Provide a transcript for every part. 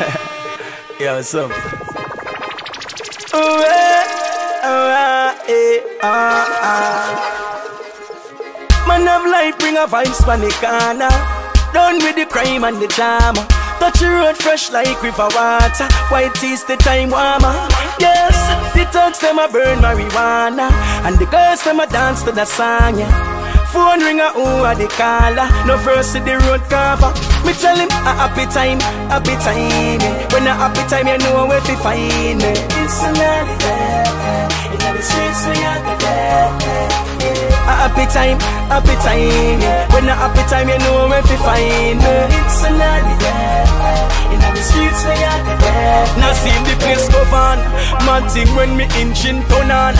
Yo, what's up? Man of life bring a vibes from the corner. Done with the crime and the drama. Touch the road fresh like river water. White is the time warmer. Yes, the thugs them a burn marijuana, and the girls them a dance to the song. Yeah. Phone a who a the caller No first to the road cover Me tell him a happy time, happy time. When a happy time you know where to find me It's a holiday In the streets we are A happy time, happy time. When a happy time you know where to find me It's a holiday place go on. Man thing when me engine turn on.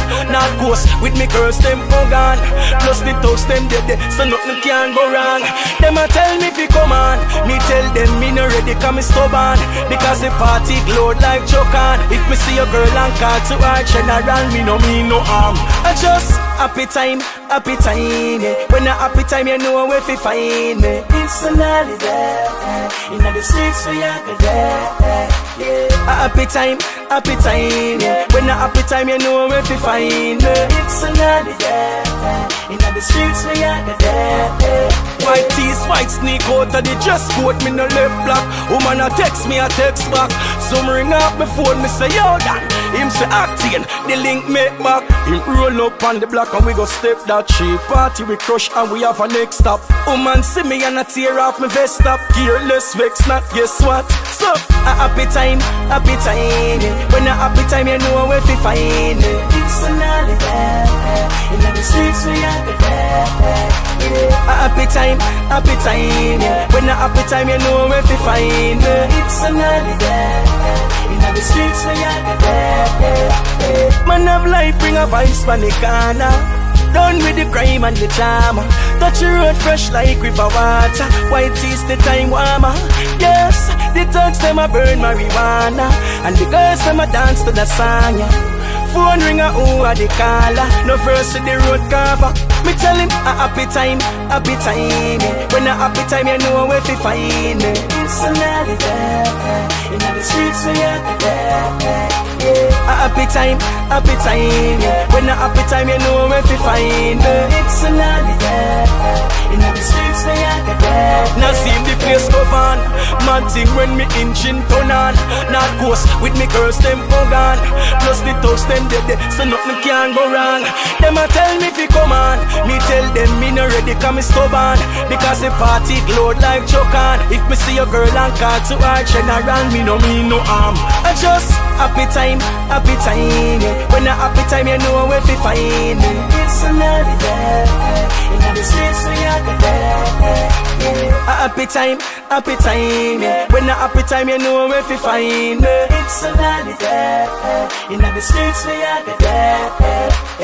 Ghost with me girls them gone. Plus the thugs them dead So nothing can go wrong. Them a tell me fi come on. Me tell them me no ready cause me stubborn. Because the party glowed like chokan If me see a girl and call to her general Me no mean no harm. I just happy time, happy time yeah. When a happy time you know where fi find me. It's a holiday In the streets we are good yeah. Happy time, happy time. Yeah. When a happy time you know where fi find me. It's another day. In the streets we are good White tees, white sneak out of the dress coat Me no left black. Woman a text me, a text back. Some ring up my phone, me say yo Dan. Him say acting, the link make back Him roll up on the block and we go step that cheap Party we crush and we have a next stop. Woman see me and I tear off my vest. Up Careless vex not, guess what? So, a happy time, happy time. When a happy time you know where to find me It's a holiday In the streets we are the yeah. A happy time, happy time. When a happy time you know where to find me It's a holiday In the streets we are the Man of life bring a vibes from the corner. Done with the crime and the drama. Touch the road fresh like river water. White is the time warmer. Yes, the thugs them a burn marijuana. And the girls them a dance to the song yeah. Phone ring a who a the caller? No first to the road cover. Me tell him a happy time, happy time. When a happy time you know where to find me. It's a holiday In the streets we are yeah. Happy time, happy time yeah. When a happy time you know where to find me. It's a holiday In the streets we are the place go on Man thing when me engine turn on. Not ghost with me girls them gone. Plus the thugs them dead dead So nothing can go wrong. Them a tell me fi come on. Me tell them me no ready cause me stubborn. Because the party glowed like chokan If me see a girl and call to her general Me no mean no harm. I just happy time, happy time yeah. When a happy time you know where to find me. It's a holiday happy time, happy time yeah. When a happy time you know where to find me. It's a holiday eh. In the streets we are the eh.